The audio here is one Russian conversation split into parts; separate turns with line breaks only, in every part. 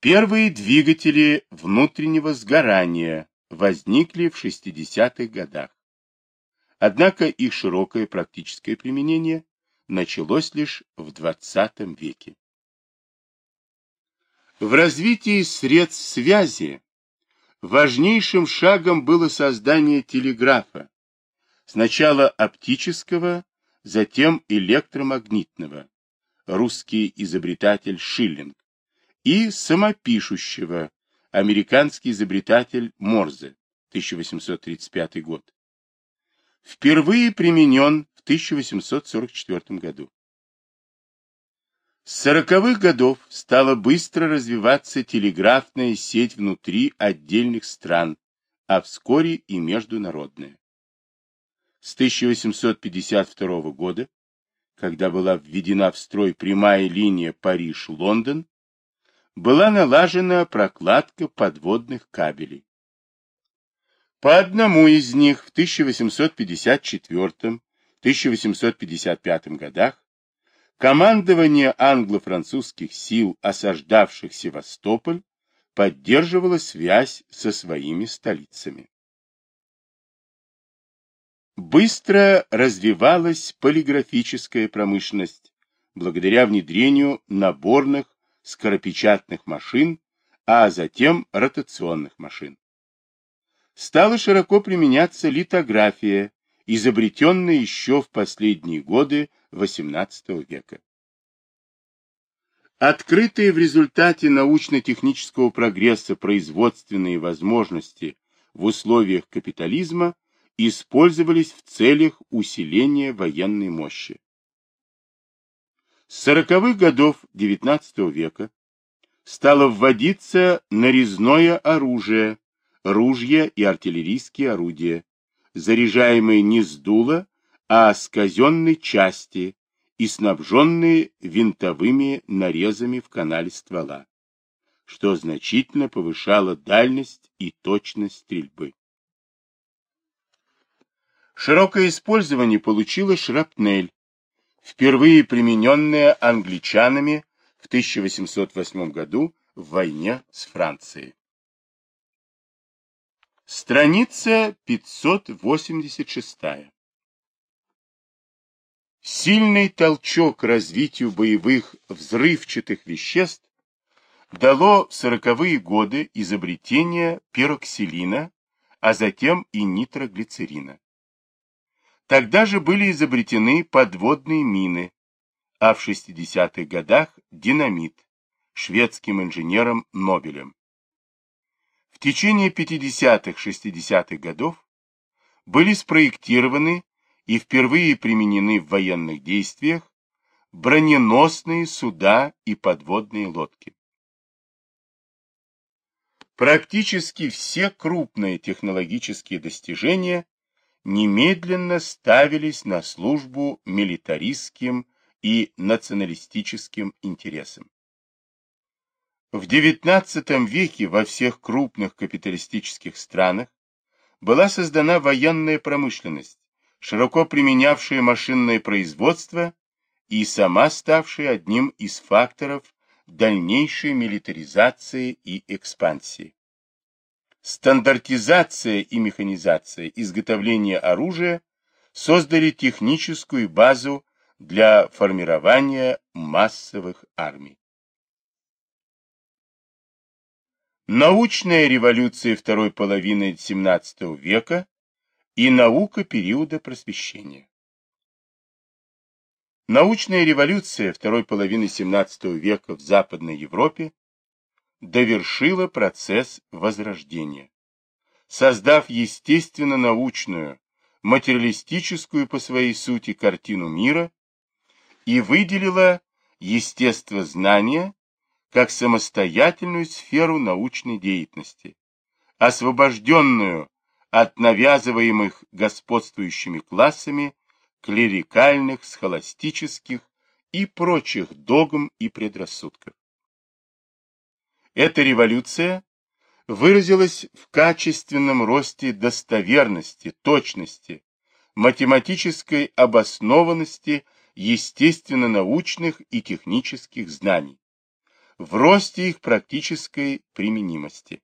Первые двигатели внутреннего сгорания возникли в 60-х годах. Однако их широкое практическое применение началось лишь в 20 веке. В развитии средств связи важнейшим шагом было создание телеграфа, сначала оптического, затем электромагнитного, русский изобретатель Шиллинг, и самопишущего, американский изобретатель Морзе, 1835 год. Впервые применен в 1844 году. С сороковых годов стала быстро развиваться телеграфная сеть внутри отдельных стран, а вскоре и международная. С 1852 года, когда была введена в строй прямая линия Париж-Лондон, была налажена прокладка подводных кабелей. По одному из них в 1854-1855 годах командование англо-французских сил, осаждавших Севастополь, поддерживало связь со своими столицами. Быстро развивалась полиграфическая промышленность благодаря внедрению наборных скоропечатных машин, а затем ротационных машин. Стала широко применяться литография, изобретенная еще в последние годы XVIII века. Открытые в результате научно-технического прогресса производственные возможности в условиях капитализма использовались в целях усиления военной мощи. Сороковых годов XIX века стало вводиться нарезное оружие, ружья и артиллерийские орудия, заряжаемые не с дула, а с казенной части и снабженные винтовыми нарезами в канале ствола, что значительно повышало дальность и точность стрельбы. Широкое использование получила шрапнель, впервые примененная англичанами в 1808 году в войне с Францией. Страница 586. Сильный толчок развитию боевых взрывчатых веществ дало в сороковые годы изобретение пероксилина, а затем и нитроглицерина. Тогда же были изобретены подводные мины, а в 60-х годах динамит шведским инженером Нобелем. В течение 50-60-х годов были спроектированы и впервые применены в военных действиях броненосные суда и подводные лодки. Практически все крупные технологические достижения немедленно ставились на службу милитаристским и националистическим интересам. В XIX веке во всех крупных капиталистических странах была создана военная промышленность, широко применявшая машинное производство и сама ставшая одним из факторов дальнейшей милитаризации и экспансии. Стандартизация и механизация изготовления оружия создали техническую базу для формирования массовых армий. Научная революция второй половины XVII века и наука периода просвещения. Научная революция второй половины XVII века в Западной Европе довершила процесс возрождения, создав естественно-научную, материалистическую по своей сути картину мира и выделила естествознание как самостоятельную сферу научной деятельности, освобожденную от навязываемых господствующими классами клерикальных, схоластических и прочих догм и предрассудков. Эта революция выразилась в качественном росте достоверности, точности, математической обоснованности естественно-научных и технических знаний, в росте их практической применимости.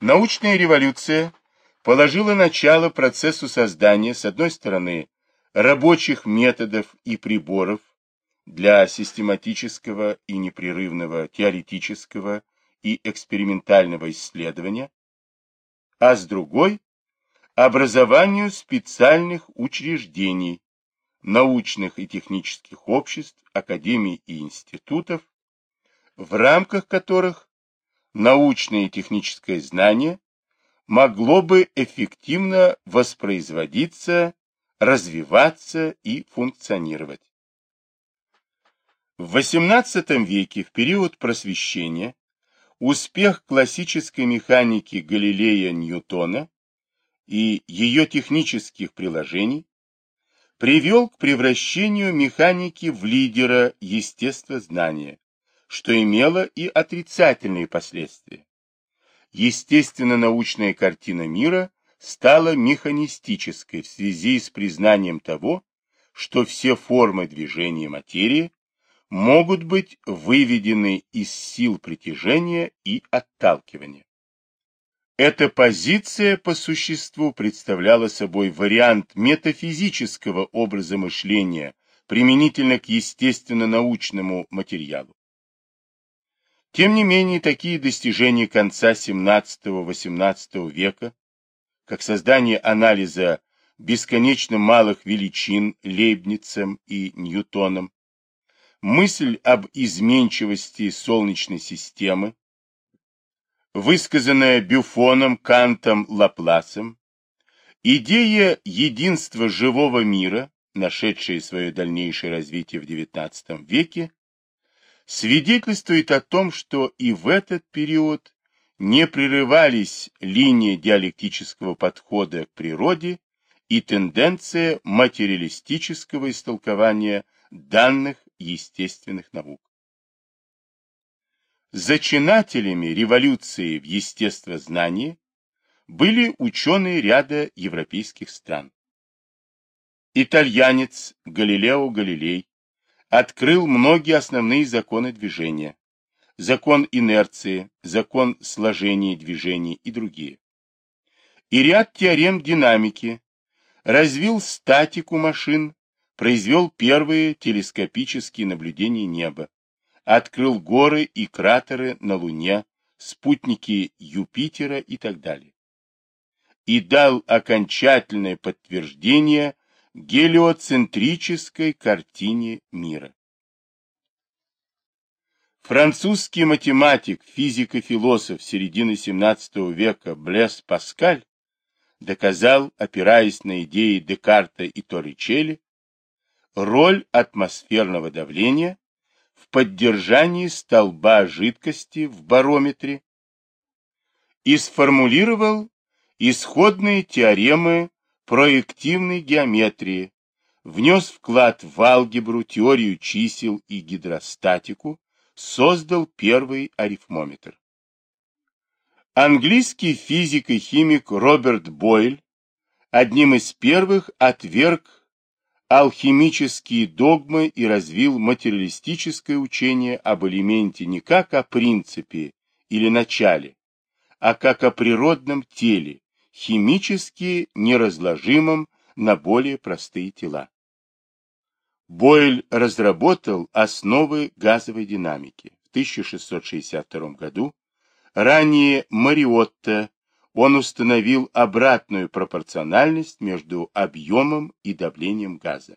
Научная революция положила начало процессу создания, с одной стороны, рабочих методов и приборов для систематического и непрерывного теоретического и экспериментального исследования, а с другой – образованию специальных учреждений, научных и технических обществ, академий и институтов, в рамках которых научное и техническое знание могло бы эффективно воспроизводиться, развиваться и функционировать. В XVIII веке, в период просвещения, успех классической механики Галилея Ньютона и ее технических приложений привел к превращению механики в лидера естествознания, что имело и отрицательные последствия. Естественно-научная картина мира стала механистической в связи с признанием того, что все формы движения материи могут быть выведены из сил притяжения и отталкивания. Эта позиция по существу представляла собой вариант метафизического образа мышления применительно к естественно-научному материалу. Тем не менее, такие достижения конца XVII-XVIII века, как создание анализа бесконечно малых величин Лейбницем и Ньютоном, мысль об изменчивости Солнечной системы, высказанная Бюфоном, Кантом, Лапласом, идея единства живого мира, нашедшая свое дальнейшее развитие в XIX веке, свидетельствует о том, что и в этот период не прерывались линии диалектического подхода к природе и тенденция материалистического истолкования данных естественных наук. Зачинателями революции в естествознании были ученые ряда европейских стран. Итальянец Галилео Галилей открыл многие основные законы движения, закон инерции, закон сложения движений и другие. И ряд теорем динамики, развил статику машин, произвел первые телескопические наблюдения неба, открыл горы и кратеры на Луне, спутники Юпитера и так далее. И дал окончательное подтверждение гелиоцентрической картине мира. Французский математик, физик и философ середины XVII века Блес Паскаль доказал, опираясь на идеи Декарта и Торричелли, роль атмосферного давления в поддержании столба жидкости в барометре и сформулировал исходные теоремы проективной геометрии, внес вклад в алгебру, теорию чисел и гидростатику, создал первый арифмометр. Английский физик и химик Роберт Бойль одним из первых отверг алхимические догмы и развил материалистическое учение об элементе не как о принципе или начале, а как о природном теле, химически неразложимым на более простые тела. Бойль разработал основы газовой динамики. В 1662 году, ранее Мариотта, он установил обратную пропорциональность между объемом и давлением газа.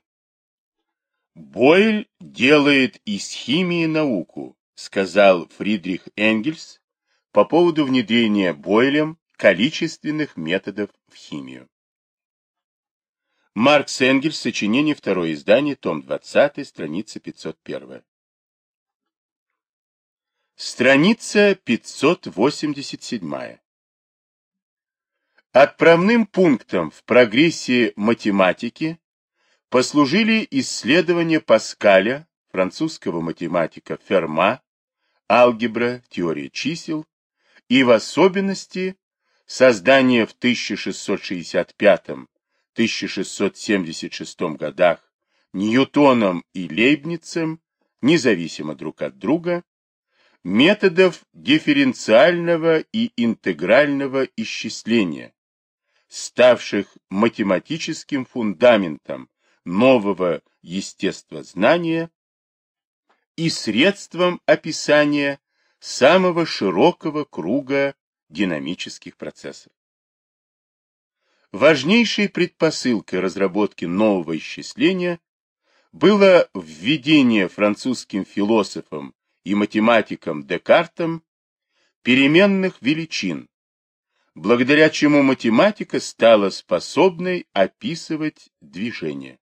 Бойль делает из химии науку, сказал Фридрих Энгельс по поводу внедрения Бойлем количественных методов в химию. Маркс Энгельс, сочинение, второе издание, том 20, страница 501. Страница 587. Отправным пунктом в прогрессе математики послужили исследования Паскаля, французского математика Ферма, алгебра, теория чисел и в особенности создание в 1665-1676 годах Ньютоном и Лейбницем независимо друг от друга, методов дифференциального и интегрального исчисления, ставших математическим фундаментом нового естествознания и средством описания самого широкого круга динамических процессов. Важнейшей предпосылкой разработки нового исчисления было введение французским философом и математиком Декартом переменных величин, благодаря чему математика стала способной описывать движение.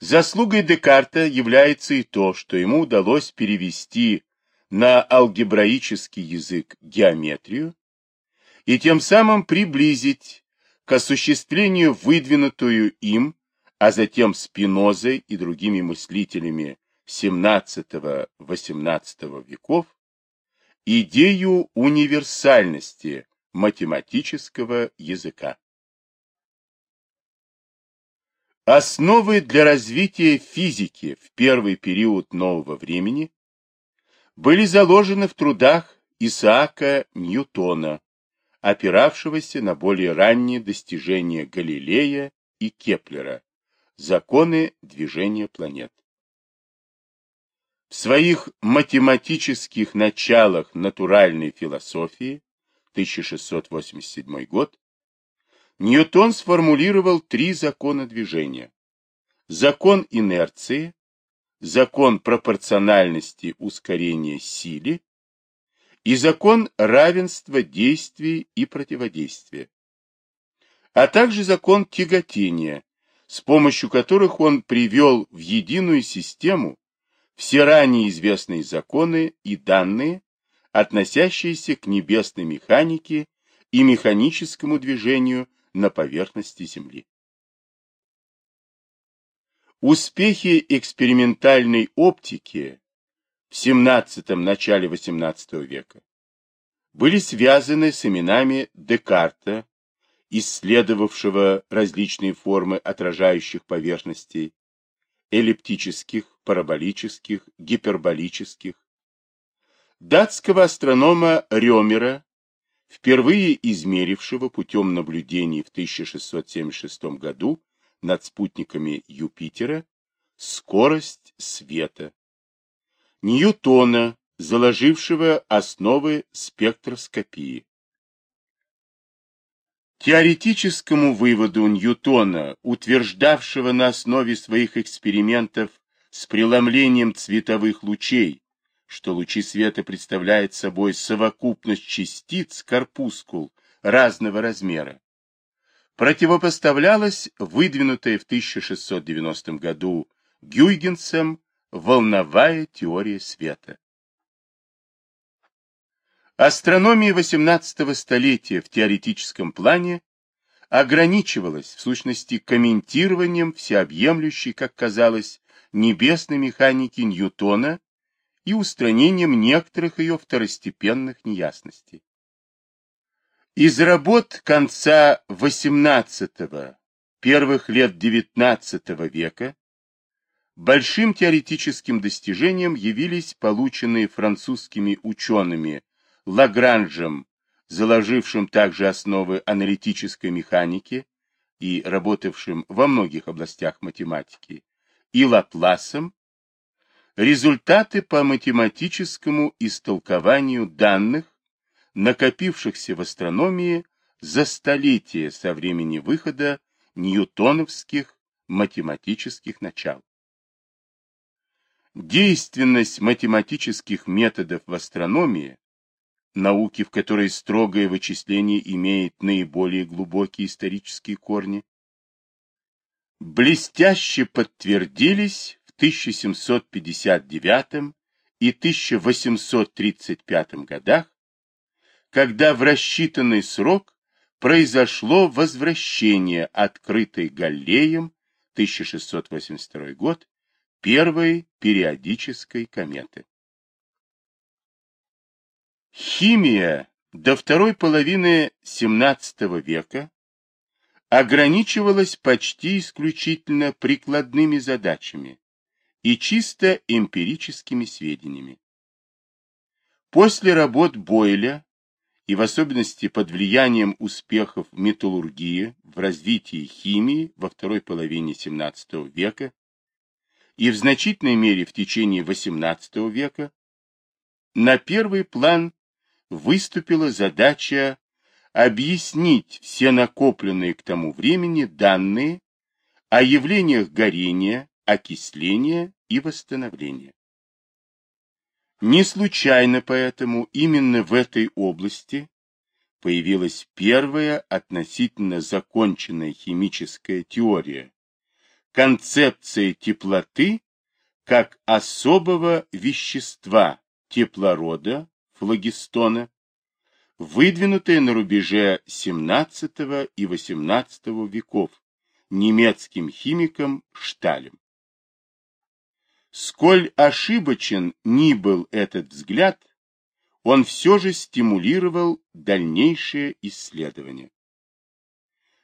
Заслугой Декарта является и то, что ему удалось перевести на алгебраический язык геометрию и тем самым приблизить к осуществлению выдвинутую им, а затем Спинозой и другими мыслителями XVII-XVIII веков, идею универсальности математического языка. Основы для развития физики в первый период нового времени были заложены в трудах Исаака Ньютона, опиравшегося на более ранние достижения Галилея и Кеплера, законы движения планет. В своих математических началах натуральной философии 1687 год Ньютон сформулировал три закона движения. Закон инерции, закон пропорциональности ускорения силе и закон равенства действий и противодействия, а также закон тяготения, с помощью которых он привел в единую систему все ранее известные законы и данные, относящиеся к небесной механике и механическому движению на поверхности Земли. Успехи экспериментальной оптики в XVII – начале XVIII века были связаны с именами Декарта, исследовавшего различные формы отражающих поверхностей, эллиптических, параболических, гиперболических, датского астронома Рёмера, впервые измерившего путем наблюдений в 1676 году над спутниками Юпитера скорость света, Ньютона, заложившего основы спектроскопии. Теоретическому выводу Ньютона, утверждавшего на основе своих экспериментов с преломлением цветовых лучей, что лучи света представляют собой совокупность частиц корпускул разного размера, противопоставлялась выдвинутая в 1690 году Гюйгенсом волновая теория света. Астрономия XVIII столетия в теоретическом плане ограничивалась, в сущности, комментированием всеобъемлющей, как казалось, небесной механики Ньютона и устранением некоторых ее второстепенных неясностей. Из работ конца XVIII, первых лет XIX века большим теоретическим достижением явились полученные французскими учеными Лагранжем, заложившим также основы аналитической механики и работавшим во многих областях математики, и Лапласом, результаты по математическому истолкованию данных, накопившихся в астрономии за столетия со времени выхода ньютоновских математических начал. Действенность математических методов в астрономии науки, в которой строгое вычисление имеет наиболее глубокие исторические корни, блестяще подтвердились в 1759 и 1835 годах, когда в рассчитанный срок произошло возвращение открытой Галлеем 1682 год первой периодической кометы. Химия до второй половины XVII века ограничивалась почти исключительно прикладными задачами и чисто эмпирическими сведениями. После работ Бойля и в особенности под влиянием успехов металлургии в развитии химии во второй половине XVII века и в значительной мере в течение XVIII века, на первый план выступила задача объяснить все накопленные к тому времени данные о явлениях горения, окисления и восстановления. Не случайно поэтому именно в этой области появилась первая относительно законченная химическая теория, концепция теплоты как особого вещества теплорода, флогистона, выдвинутая на рубеже XVII и XVIII веков немецким химиком Шталем. Сколь ошибочен ни был этот взгляд, он все же стимулировал дальнейшее исследование.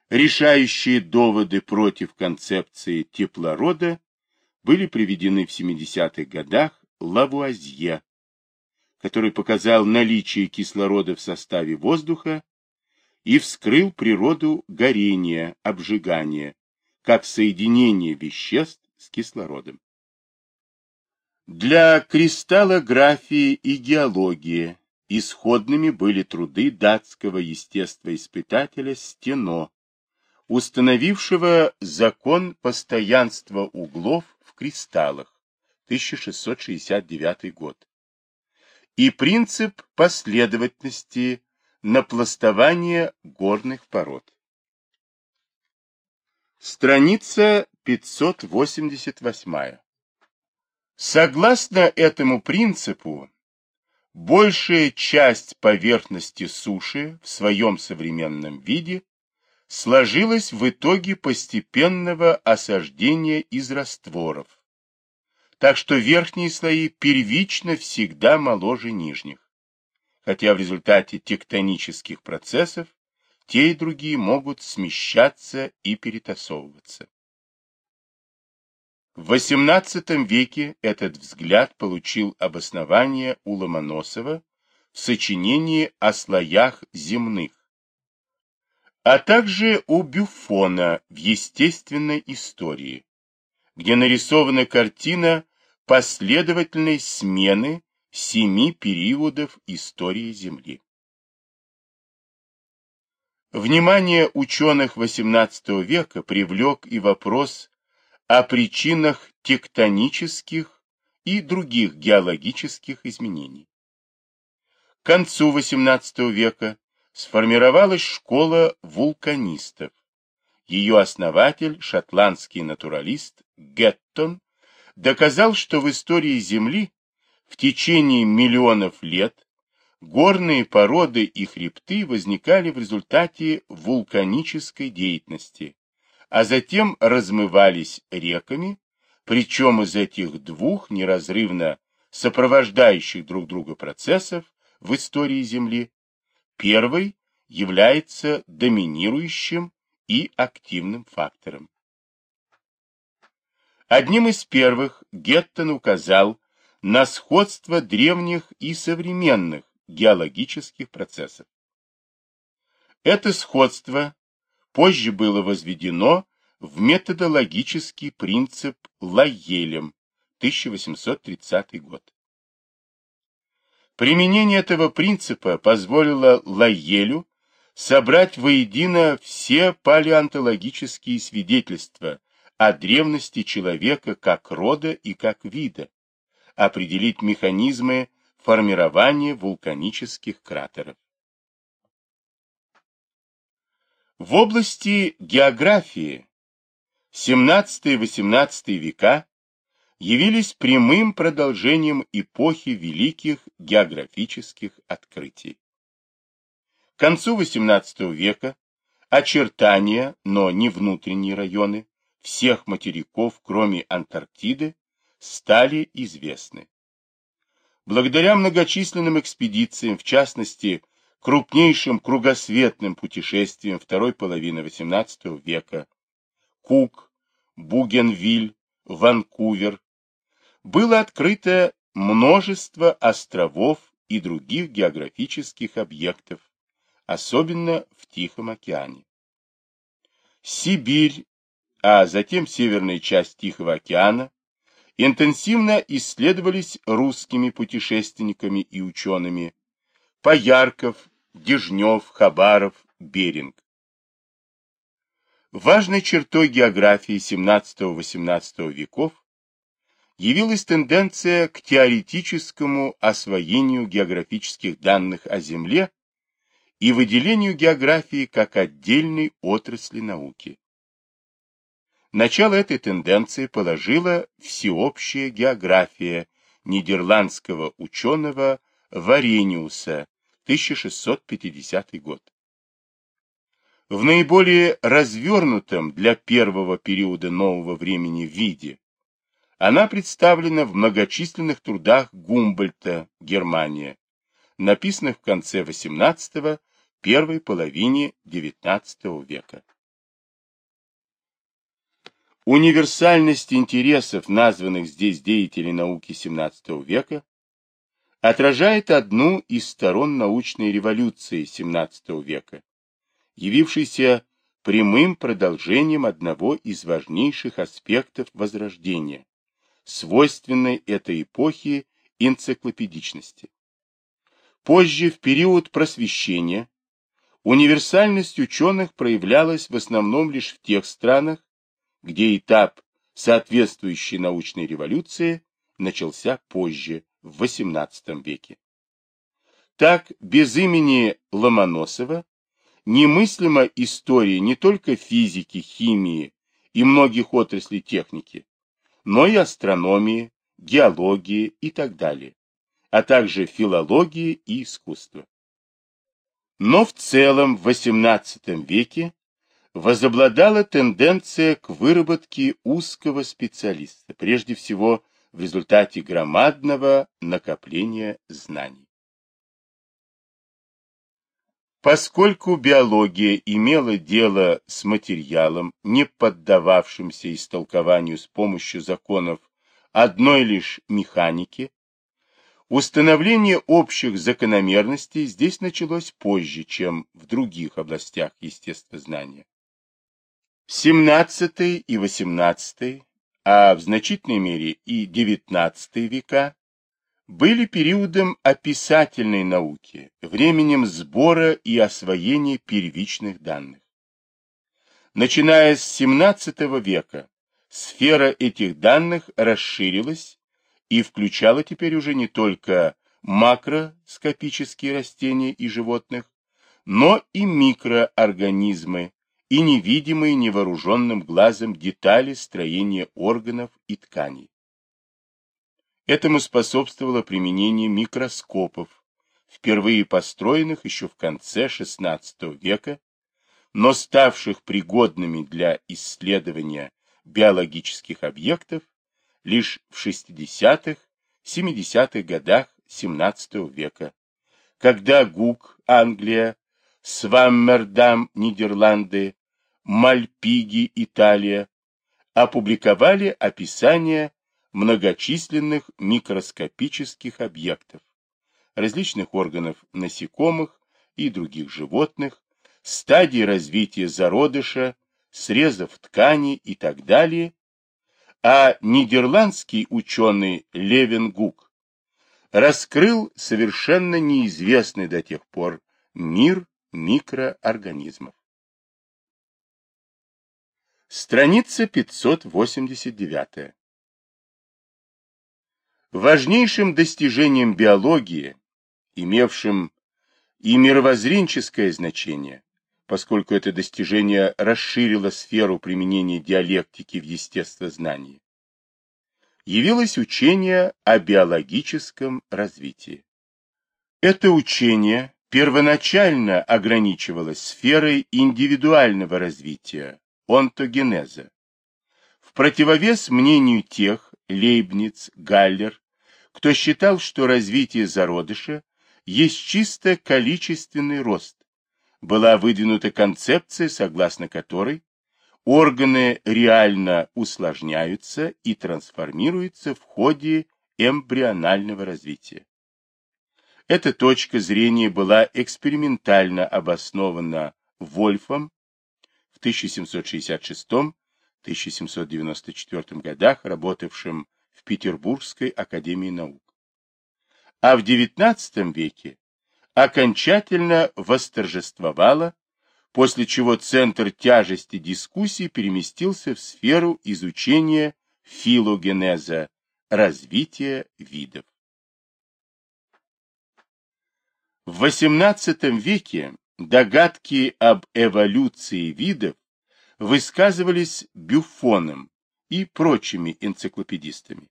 Решающие доводы против концепции теплорода были приведены в 70-х годах Лавуазье, который показал наличие кислорода в составе воздуха и вскрыл природу горения, обжигания, как соединение веществ с кислородом. Для кристаллографии и геологии исходными были труды датского естествоиспытателя Стено, установившего закон постоянства углов в кристаллах 1669 год и принцип последовательности напластования горных пород. Страница 588. Согласно этому принципу, большая часть поверхности суши в своем современном виде сложилась в итоге постепенного осаждения из растворов, так что верхние слои первично всегда моложе нижних, хотя в результате тектонических процессов те и другие могут смещаться и перетасовываться. В XVIII веке этот взгляд получил обоснование у Ломоносова в сочинении о слоях земных, а также у Бюфона в естественной истории, где нарисована картина последовательной смены семи периодов истории Земли. Внимание ученых XVIII века привлек и вопрос о причинах тектонических и других геологических изменений. К концу XVIII века сформировалась школа вулканистов. Ее основатель, шотландский натуралист Геттон, доказал, что в истории Земли в течение миллионов лет горные породы и хребты возникали в результате вулканической деятельности, а затем размывались реками, причем из этих двух неразрывно сопровождающих друг друга процессов в истории Земли, первый является доминирующим и активным фактором. Одним из первых Геттон указал на сходство древних и современных геологических процессов. Это сходство позже было возведено в методологический принцип Лайелем, 1830 год. Применение этого принципа позволило Лайелю собрать воедино все палеонтологические свидетельства о древности человека как рода и как вида, определить механизмы формирования вулканических кратеров. В области географии XVII-XVIII века явились прямым продолжением эпохи великих географических открытий. К концу XVIII века очертания, но не внутренние районы, всех материков, кроме Антарктиды, стали известны. Благодаря многочисленным экспедициям, в частности, крупнейшим кругосветным путешествием второй половины XVIII века Кук, Бугенвиль, Ванкувер, было открыто множество островов и других географических объектов, особенно в Тихом океане. Сибирь, а затем северная часть Тихого океана, интенсивно исследовались русскими путешественниками и учеными Поярков, Дежнев, Хабаров, Беринг. Важной чертой географии XVII-XVIII веков явилась тенденция к теоретическому освоению географических данных о Земле и выделению географии как отдельной отрасли науки. Начало этой тенденции положила всеобщая география нидерландского ученого Варениуса 1650 год. В наиболее развернутом для первого периода нового времени виде она представлена в многочисленных трудах Гумбольта, Германия, написанных в конце XVIII – первой половине XIX века. Универсальность интересов названных здесь деятелей науки XVII века отражает одну из сторон научной революции XVII века, явившейся прямым продолжением одного из важнейших аспектов Возрождения свойственной этой эпохи энциклопедичности. Позже, в период просвещения, универсальность ученых проявлялась в основном лишь в тех странах, где этап соответствующей научной революции начался позже, в XVIII веке. Так, без имени Ломоносова немыслима история не только физики, химии и многих отраслей техники, но и астрономии, геологии и так далее, а также филологии и искусства. Но в целом в XVIII веке возобладала тенденция к выработке узкого специалиста, прежде всего в результате громадного накопления знаний. Поскольку биология имела дело с материалом, не поддававшимся истолкованию с помощью законов одной лишь механики, установление общих закономерностей здесь началось позже, чем в других областях естествознания. 17 и 18, а в значительной мере и 19 века были периодом описательной науки, временем сбора и освоения первичных данных. Начиная с XVII века, сфера этих данных расширилась и включала теперь уже не только макроскопические растения и животных, но и микроорганизмы и невидимые невооруженным глазом детали строения органов и тканей. Этому способствовало применение микроскопов, впервые построенных еще в конце XVI века, но ставших пригодными для исследования биологических объектов лишь в 60-х, 70-х годах XVII века, когда Гук, Англия, Сваммердам, Нидерланды, Мальпиги, Италия, опубликовали описание многочисленных микроскопических объектов, различных органов насекомых и других животных, стадий развития зародыша, срезов ткани и так далее, а нидерландский ученый Левин Гук раскрыл совершенно неизвестный до тех пор мир микроорганизмов. Страница 589. Важнейшим достижением биологии, имевшим и мировоззренческое значение, поскольку это достижение расширило сферу применения диалектики в естествознании, явилось учение о биологическом развитии. Это учение первоначально ограничивалось сферой индивидуального развития, онтогенеза. В противовес мнению тех, Лейбниц, Галлер, кто считал, что развитие зародыша есть чисто количественный рост, была выдвинута концепция, согласно которой органы реально усложняются и трансформируются в ходе эмбрионального развития. Эта точка зрения была экспериментально обоснована Вольфом 1766-1794 годах, работавшим в Петербургской академии наук. А в XIX веке окончательно восторжествовала после чего центр тяжести дискуссий переместился в сферу изучения филогенеза, развития видов. В XVIII веке догадки об эволюции видов высказывались Бюфоном и прочими энциклопедистами.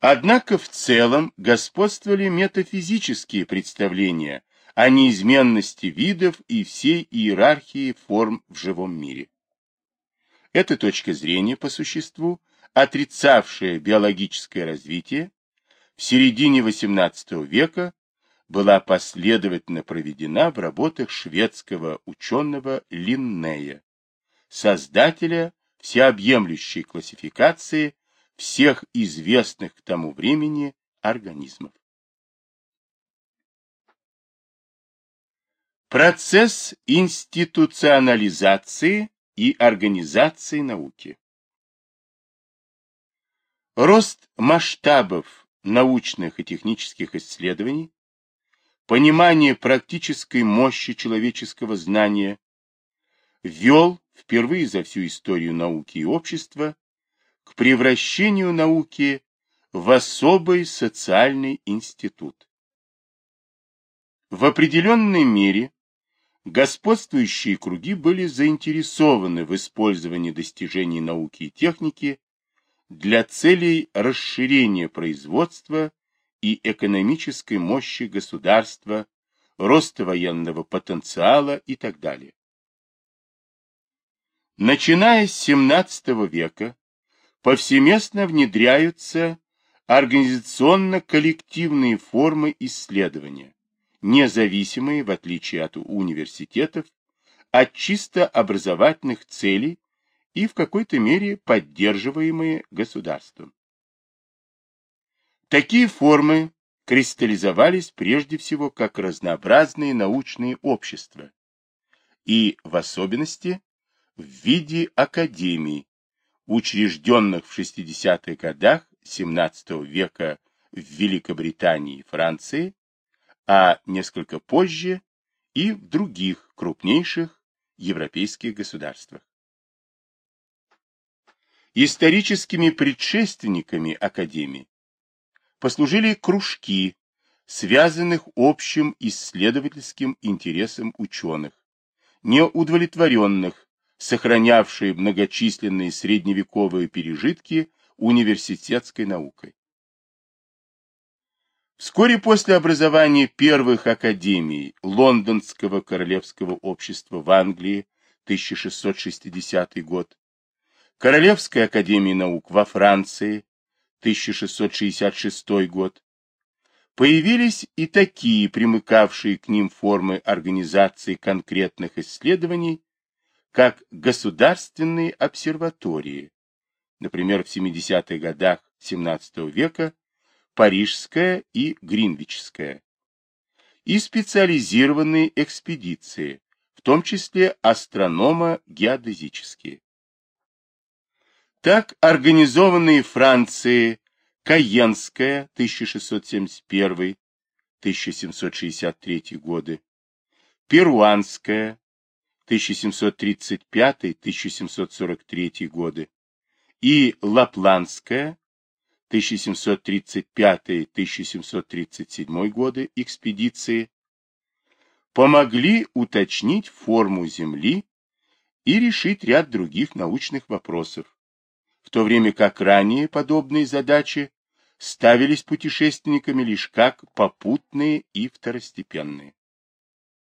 Однако в целом господствовали метафизические представления о неизменности видов и всей иерархии форм в живом мире. Эта точка зрения, по существу, отрицавшая биологическое развитие, в середине XVIII века была последовательно проведена в работах шведского ученого Линнея, создателя всеобъемлющей классификации всех известных к тому времени организмов. Процесс институционализации и организации науки. Рост масштабов научных и технических исследований, понимание практической мощи человеческого знания ввел впервые за всю историю науки и общества к превращению науки в особый социальный институт. В определенной мере господствующие круги были заинтересованы в использовании достижений науки и техники для целей расширения производства и экономической мощи государства, роста военного потенциала и так далее. Начиная с XVII века повсеместно внедряются организационно-коллективные формы исследования, независимые, в отличие от университетов, от чисто образовательных целей и в какой-то мере поддерживаемые государством. Такие формы кристаллизовались прежде всего как разнообразные научные общества и, в особенности, в виде академий, учрежденных в 60-х годах XVII века в Великобритании и Франции а несколько позже и в других крупнейших европейских государствах. Историческими предшественниками Академии послужили кружки, связанных общим исследовательским интересом ученых, неудовлетворенных, сохранявшие многочисленные средневековые пережитки университетской наукой. Вскоре после образования первых академий Лондонского королевского общества в Англии 1660 год, Королевской академии наук во Франции 1666 год, появились и такие примыкавшие к ним формы организации конкретных исследований, как государственные обсерватории, например, в 70-х годах XVII века Парижская и Гринвичская, и специализированные экспедиции, в том числе астрономо-геодезические. Так организованные Франции Каенская 1671-1763 годы, Перуанская 1735-1743 годы и Лапландская 1735-1737 годы экспедиции помогли уточнить форму Земли и решить ряд других научных вопросов, в то время как ранее подобные задачи ставились путешественниками лишь как попутные и второстепенные.